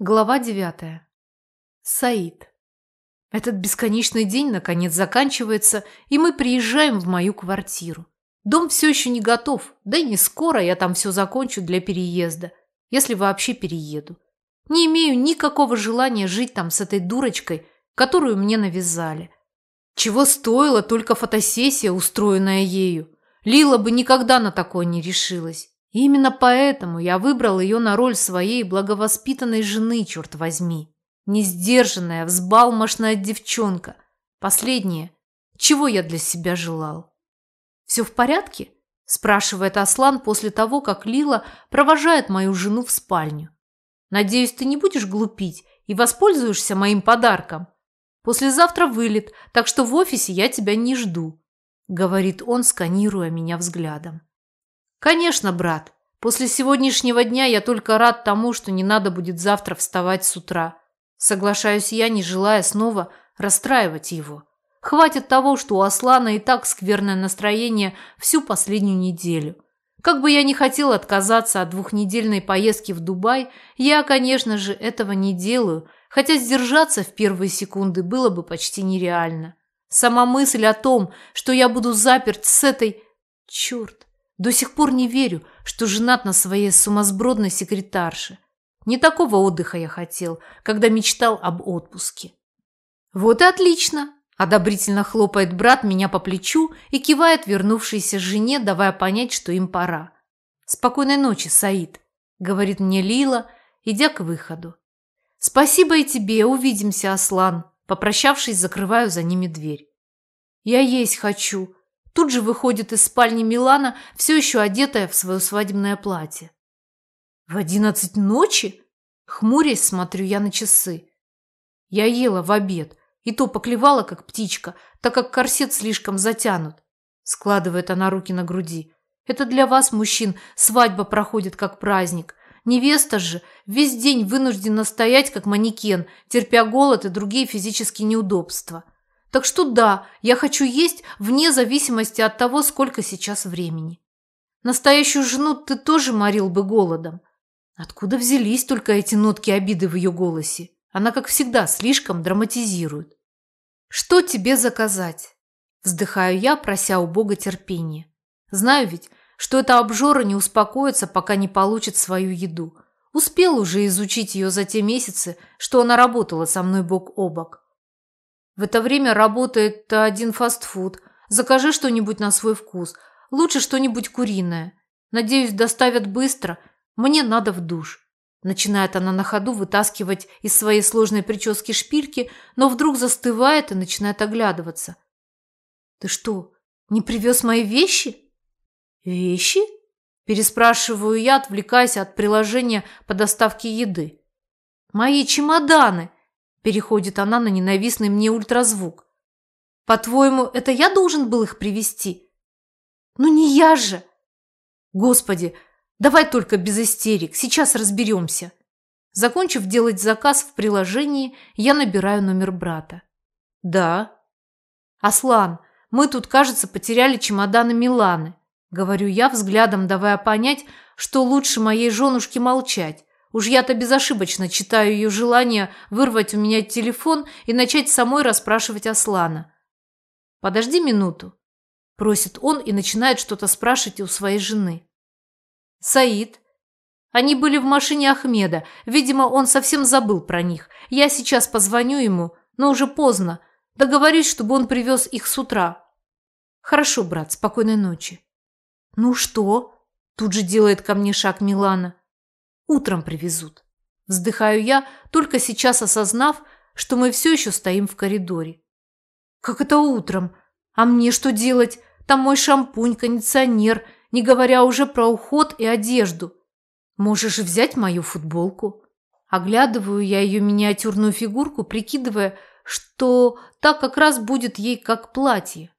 Глава девятая. Саид. Этот бесконечный день наконец заканчивается, и мы приезжаем в мою квартиру. Дом все еще не готов, да и не скоро я там все закончу для переезда, если вообще перееду. Не имею никакого желания жить там с этой дурочкой, которую мне навязали. Чего стоила только фотосессия, устроенная ею. Лила бы никогда на такое не решилась. И именно поэтому я выбрал ее на роль своей благовоспитанной жены, черт возьми. Несдержанная, взбалмошная девчонка. Последнее, чего я для себя желал. «Все в порядке?» – спрашивает Аслан после того, как Лила провожает мою жену в спальню. «Надеюсь, ты не будешь глупить и воспользуешься моим подарком. Послезавтра вылет, так что в офисе я тебя не жду», – говорит он, сканируя меня взглядом. «Конечно, брат. После сегодняшнего дня я только рад тому, что не надо будет завтра вставать с утра. Соглашаюсь я, не желая снова расстраивать его. Хватит того, что у Аслана и так скверное настроение всю последнюю неделю. Как бы я ни хотел отказаться от двухнедельной поездки в Дубай, я, конечно же, этого не делаю, хотя сдержаться в первые секунды было бы почти нереально. Сама мысль о том, что я буду заперт с этой... Черт! До сих пор не верю, что женат на своей сумасбродной секретарше. Не такого отдыха я хотел, когда мечтал об отпуске. Вот и отлично, одобрительно хлопает брат меня по плечу и кивает вернувшейся жене, давая понять, что им пора. Спокойной ночи, Саид, говорит мне Лила, идя к выходу. Спасибо и тебе, увидимся, Аслан. Попрощавшись, закрываю за ними дверь. Я есть хочу, Тут же выходит из спальни Милана, все еще одетая в свое свадебное платье. В одиннадцать ночи? Хмурясь, смотрю я на часы. Я ела в обед, и то поклевала, как птичка, так как корсет слишком затянут. Складывает она руки на груди. Это для вас, мужчин, свадьба проходит как праздник. Невеста же весь день вынуждена стоять как манекен, терпя голод и другие физические неудобства. Так что да, я хочу есть вне зависимости от того, сколько сейчас времени. Настоящую жену ты тоже морил бы голодом. Откуда взялись только эти нотки обиды в ее голосе? Она, как всегда, слишком драматизирует. Что тебе заказать? Вздыхаю я, прося у Бога терпения. Знаю ведь, что эта обжора не успокоится, пока не получит свою еду. Успел уже изучить ее за те месяцы, что она работала со мной бок о бок. В это время работает один фастфуд. Закажи что-нибудь на свой вкус. Лучше что-нибудь куриное. Надеюсь, доставят быстро. Мне надо в душ. Начинает она на ходу вытаскивать из своей сложной прически шпильки, но вдруг застывает и начинает оглядываться. «Ты что, не привез мои вещи?» «Вещи?» – переспрашиваю я, отвлекаясь от приложения по доставке еды. «Мои чемоданы!» Переходит она на ненавистный мне ультразвук. По-твоему, это я должен был их привести? Ну не я же. Господи, давай только без истерик, сейчас разберемся. Закончив делать заказ в приложении, я набираю номер брата. Да. Аслан, мы тут, кажется, потеряли чемоданы Миланы. Говорю я, взглядом давая понять, что лучше моей женушке молчать. Уж я-то безошибочно читаю ее желание вырвать у меня телефон и начать самой расспрашивать Аслана. «Подожди минуту», – просит он и начинает что-то спрашивать у своей жены. «Саид?» Они были в машине Ахмеда. Видимо, он совсем забыл про них. Я сейчас позвоню ему, но уже поздно. Договорюсь, чтобы он привез их с утра. Хорошо, брат, спокойной ночи. Ну что? Тут же делает ко мне шаг Милана. Утром привезут. Вздыхаю я, только сейчас осознав, что мы все еще стоим в коридоре. Как это утром? А мне что делать? Там мой шампунь, кондиционер, не говоря уже про уход и одежду. Можешь взять мою футболку. Оглядываю я ее миниатюрную фигурку, прикидывая, что так как раз будет ей как платье.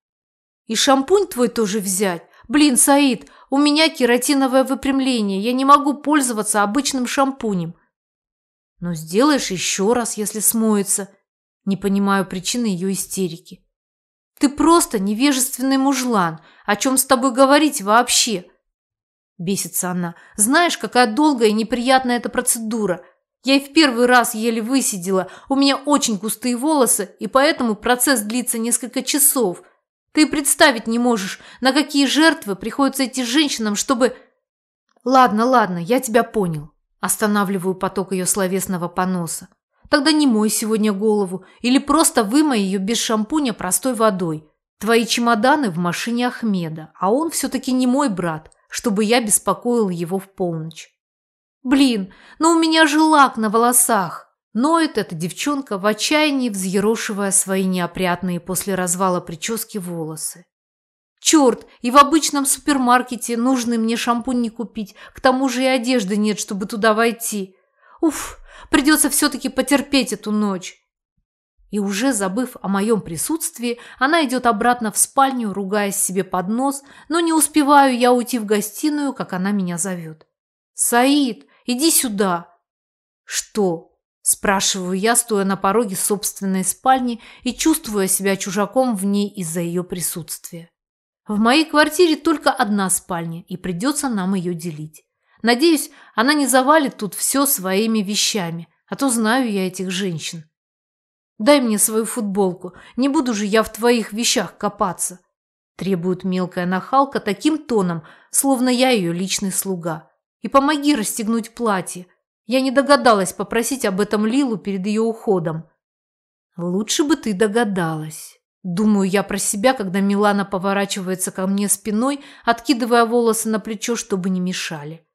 И шампунь твой тоже взять. Блин, Саид, у меня кератиновое выпрямление, я не могу пользоваться обычным шампунем. Но сделаешь еще раз, если смоется. Не понимаю причины ее истерики. Ты просто невежественный мужлан. О чем с тобой говорить вообще? Бесится она. Знаешь, какая долгая и неприятная эта процедура. Я и в первый раз еле высидела, у меня очень густые волосы, и поэтому процесс длится несколько часов. Ты представить не можешь, на какие жертвы приходится идти женщинам, чтобы... Ладно, ладно, я тебя понял. Останавливаю поток ее словесного поноса. Тогда не мой сегодня голову, или просто вымой ее без шампуня простой водой. Твои чемоданы в машине Ахмеда, а он все-таки не мой брат, чтобы я беспокоил его в полночь. Блин, но у меня же лак на волосах. Ноет эта девчонка в отчаянии, взъерошивая свои неопрятные после развала прически волосы. Черт, и в обычном супермаркете нужный мне шампунь не купить, к тому же и одежды нет, чтобы туда войти. Уф, придется все-таки потерпеть эту ночь. И уже забыв о моем присутствии, она идет обратно в спальню, ругаясь себе под нос, но не успеваю я уйти в гостиную, как она меня зовет. «Саид, иди сюда!» «Что?» – спрашиваю я, стоя на пороге собственной спальни и чувствуя себя чужаком в ней из-за ее присутствия. В моей квартире только одна спальня, и придется нам ее делить. Надеюсь, она не завалит тут все своими вещами, а то знаю я этих женщин. Дай мне свою футболку, не буду же я в твоих вещах копаться. Требует мелкая нахалка таким тоном, словно я ее личный слуга. И помоги расстегнуть платье. Я не догадалась попросить об этом Лилу перед ее уходом. Лучше бы ты догадалась. Думаю я про себя, когда Милана поворачивается ко мне спиной, откидывая волосы на плечо, чтобы не мешали.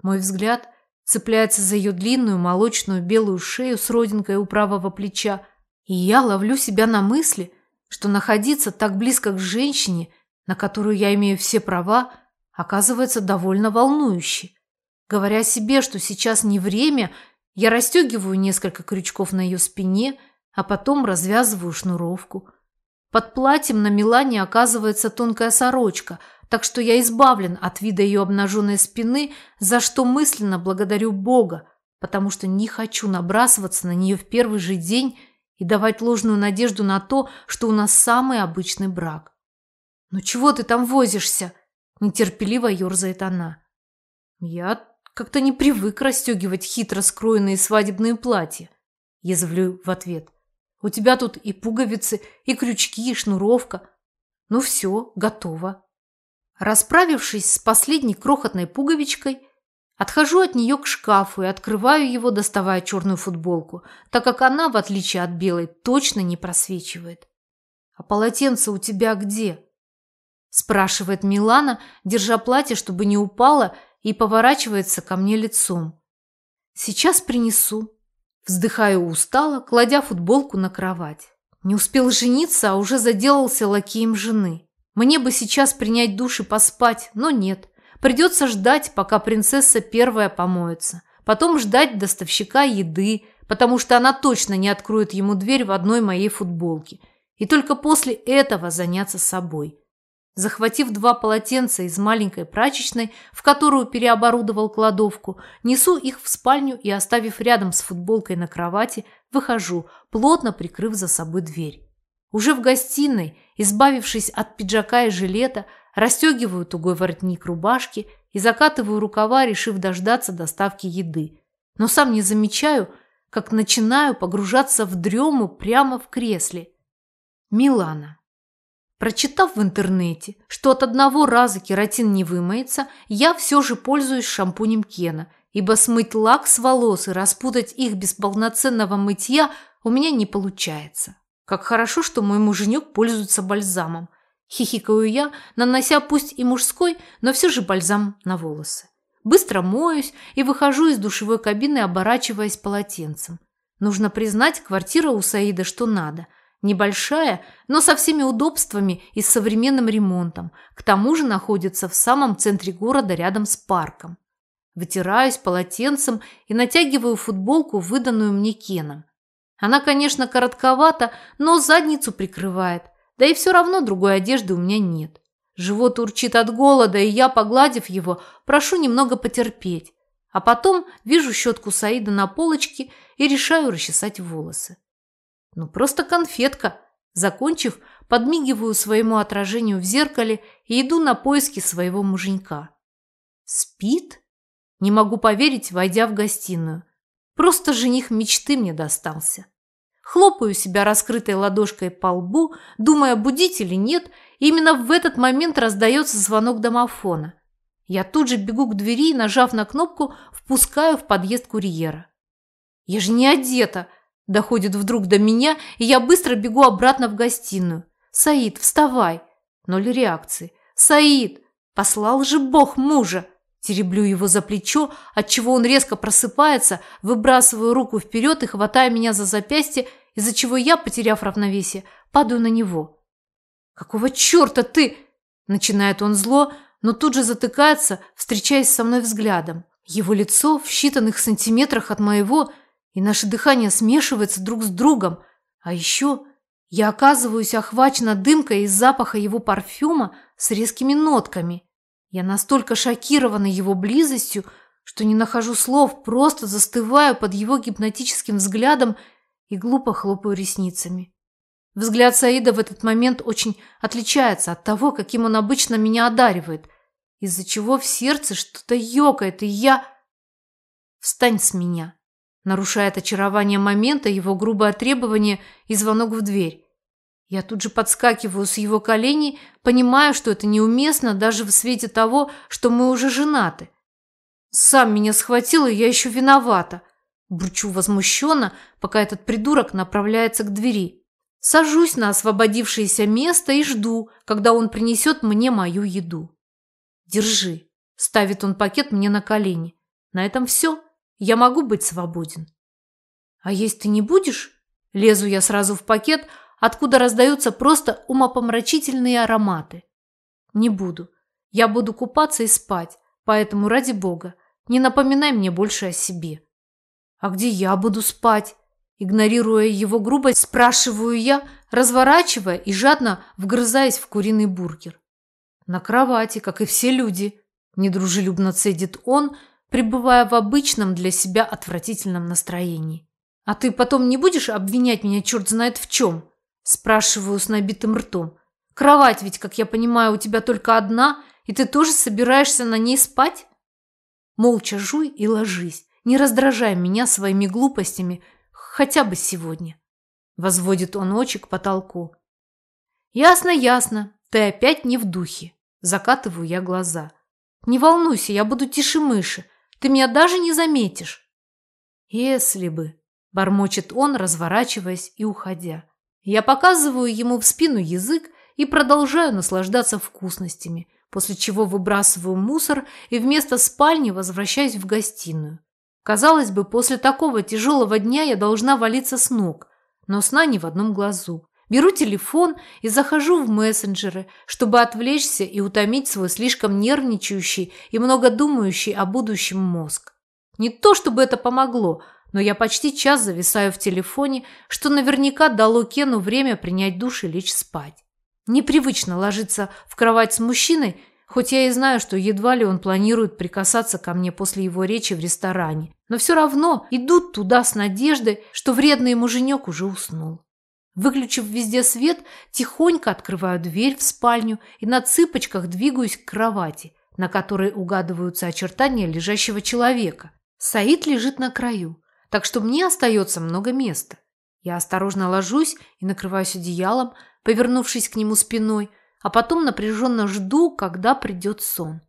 Мой взгляд цепляется за ее длинную молочную белую шею с родинкой у правого плеча, и я ловлю себя на мысли, что находиться так близко к женщине, на которую я имею все права, оказывается довольно волнующе. Говоря себе, что сейчас не время, я расстегиваю несколько крючков на ее спине, а потом развязываю шнуровку. Под платьем на Милане оказывается тонкая сорочка, так что я избавлен от вида ее обнаженной спины, за что мысленно благодарю Бога, потому что не хочу набрасываться на нее в первый же день и давать ложную надежду на то, что у нас самый обычный брак. «Ну чего ты там возишься?» – нетерпеливо ерзает она. «Я как-то не привык расстегивать хитро скроенные свадебные платья», – язвлю в ответ. «У тебя тут и пуговицы, и крючки, и шнуровка. Ну все, готово». Расправившись с последней крохотной пуговичкой, Отхожу от нее к шкафу и открываю его, доставая черную футболку, так как она, в отличие от белой, точно не просвечивает. «А полотенце у тебя где?» спрашивает Милана, держа платье, чтобы не упало, и поворачивается ко мне лицом. «Сейчас принесу». Вздыхаю устало, кладя футболку на кровать. Не успел жениться, а уже заделался лакеем жены. Мне бы сейчас принять душ и поспать, но нет – Придется ждать, пока принцесса первая помоется. Потом ждать доставщика еды, потому что она точно не откроет ему дверь в одной моей футболке. И только после этого заняться собой. Захватив два полотенца из маленькой прачечной, в которую переоборудовал кладовку, несу их в спальню и, оставив рядом с футболкой на кровати, выхожу, плотно прикрыв за собой дверь. Уже в гостиной, избавившись от пиджака и жилета, расстегиваю тугой воротник рубашки и закатываю рукава, решив дождаться доставки еды. Но сам не замечаю, как начинаю погружаться в дрему прямо в кресле. Милана. Прочитав в интернете, что от одного раза кератин не вымоется, я все же пользуюсь шампунем Кена, ибо смыть лак с волос и распутать их без полноценного мытья у меня не получается. Как хорошо, что мой муженек пользуется бальзамом. Хихикаю я, нанося пусть и мужской, но все же бальзам на волосы. Быстро моюсь и выхожу из душевой кабины, оборачиваясь полотенцем. Нужно признать, квартира у Саида что надо. Небольшая, но со всеми удобствами и с современным ремонтом. К тому же находится в самом центре города рядом с парком. Вытираюсь полотенцем и натягиваю футболку, выданную мне Кеном. Она, конечно, коротковата, но задницу прикрывает – да и все равно другой одежды у меня нет. Живот урчит от голода, и я, погладив его, прошу немного потерпеть. А потом вижу щетку Саида на полочке и решаю расчесать волосы. Ну, просто конфетка. Закончив, подмигиваю своему отражению в зеркале и иду на поиски своего муженька. Спит? Не могу поверить, войдя в гостиную. Просто жених мечты мне достался. Хлопаю себя раскрытой ладошкой по лбу, думая, будить или нет, именно в этот момент раздается звонок домофона. Я тут же бегу к двери и, нажав на кнопку, впускаю в подъезд курьера. «Я же не одета!» – доходит вдруг до меня, и я быстро бегу обратно в гостиную. «Саид, вставай!» Ноль реакции. «Саид! Послал же Бог мужа!» Тереблю его за плечо, отчего он резко просыпается, выбрасываю руку вперед и хватая меня за запястье, из-за чего я, потеряв равновесие, падаю на него. «Какого черта ты?» Начинает он зло, но тут же затыкается, встречаясь со мной взглядом. Его лицо в считанных сантиметрах от моего, и наше дыхание смешивается друг с другом. А еще я оказываюсь охвачена дымкой из запаха его парфюма с резкими нотками. Я настолько шокирована его близостью, что не нахожу слов, просто застываю под его гипнотическим взглядом и глупо хлопаю ресницами. Взгляд Саида в этот момент очень отличается от того, каким он обычно меня одаривает, из-за чего в сердце что-то ёкает, и я... «Встань с меня!» Нарушает очарование момента его грубое требование и звонок в дверь. Я тут же подскакиваю с его коленей, понимая, что это неуместно даже в свете того, что мы уже женаты. Сам меня схватил, и я еще виновата. Бурчу возмущенно, пока этот придурок направляется к двери. Сажусь на освободившееся место и жду, когда он принесет мне мою еду. «Держи», – ставит он пакет мне на колени. «На этом все. Я могу быть свободен». «А есть ты не будешь?» Лезу я сразу в пакет – откуда раздаются просто умопомрачительные ароматы. Не буду. Я буду купаться и спать, поэтому, ради бога, не напоминай мне больше о себе. А где я буду спать? Игнорируя его грубость, спрашиваю я, разворачивая и жадно вгрызаясь в куриный бургер. На кровати, как и все люди, недружелюбно цедит он, пребывая в обычном для себя отвратительном настроении. А ты потом не будешь обвинять меня черт знает в чем? Спрашиваю с набитым ртом. Кровать ведь, как я понимаю, у тебя только одна, и ты тоже собираешься на ней спать? Молча жуй и ложись. Не раздражай меня своими глупостями хотя бы сегодня. Возводит он очи к потолку. Ясно, ясно. Ты опять не в духе. Закатываю я глаза. Не волнуйся, я буду тише мыши. Ты меня даже не заметишь. Если бы, бормочет он, разворачиваясь и уходя. Я показываю ему в спину язык и продолжаю наслаждаться вкусностями, после чего выбрасываю мусор и вместо спальни возвращаюсь в гостиную. Казалось бы, после такого тяжелого дня я должна валиться с ног, но сна ни в одном глазу. Беру телефон и захожу в мессенджеры, чтобы отвлечься и утомить свой слишком нервничающий и много думающий о будущем мозг. Не то чтобы это помогло – но я почти час зависаю в телефоне, что наверняка дало Кену время принять душ и лечь спать. Непривычно ложиться в кровать с мужчиной, хоть я и знаю, что едва ли он планирует прикасаться ко мне после его речи в ресторане, но все равно идут туда с надеждой, что вредный муженек уже уснул. Выключив везде свет, тихонько открываю дверь в спальню и на цыпочках двигаюсь к кровати, на которой угадываются очертания лежащего человека. Саид лежит на краю так что мне остается много места. Я осторожно ложусь и накрываюсь одеялом, повернувшись к нему спиной, а потом напряженно жду, когда придет сон.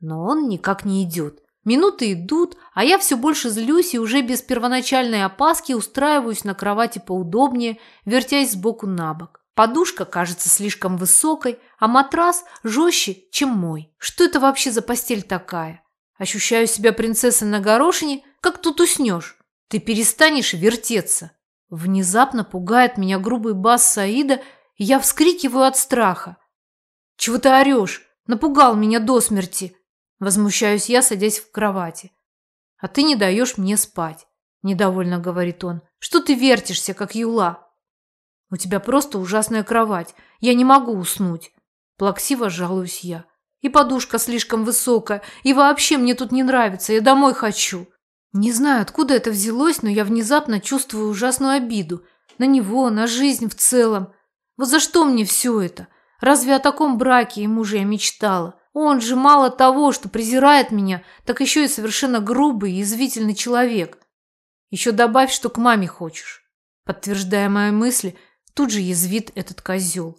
Но он никак не идет. Минуты идут, а я все больше злюсь и уже без первоначальной опаски устраиваюсь на кровати поудобнее, вертясь сбоку на бок. Подушка кажется слишком высокой, а матрас жестче, чем мой. Что это вообще за постель такая? Ощущаю себя принцессой на горошине, как тут уснешь. Ты перестанешь вертеться. Внезапно пугает меня грубый бас Саида, и я вскрикиваю от страха. Чего ты орешь? Напугал меня до смерти. Возмущаюсь я, садясь в кровати. А ты не даешь мне спать. Недовольно говорит он. Что ты вертишься, как юла? У тебя просто ужасная кровать. Я не могу уснуть. Плаксиво жалуюсь я. И подушка слишком высокая, и вообще мне тут не нравится, я домой хочу. Не знаю, откуда это взялось, но я внезапно чувствую ужасную обиду. На него, на жизнь в целом. Вот за что мне все это? Разве о таком браке и муже я мечтала? Он же мало того, что презирает меня, так еще и совершенно грубый и язвительный человек. Еще добавь, что к маме хочешь. Подтверждая мои мысли, тут же язвит этот козел.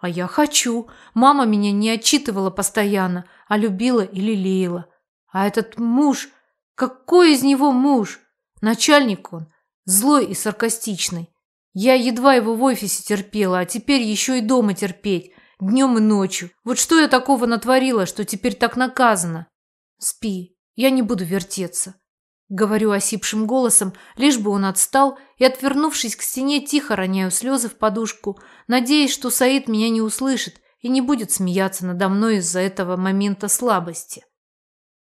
А я хочу. Мама меня не отчитывала постоянно, а любила и лелеяла. А этот муж... Какой из него муж? Начальник он. Злой и саркастичный. Я едва его в офисе терпела, а теперь еще и дома терпеть. Днем и ночью. Вот что я такого натворила, что теперь так наказана? Спи, я не буду вертеться. Говорю осипшим голосом, лишь бы он отстал, и, отвернувшись к стене, тихо роняю слезы в подушку, надеясь, что Саид меня не услышит и не будет смеяться надо мной из-за этого момента слабости.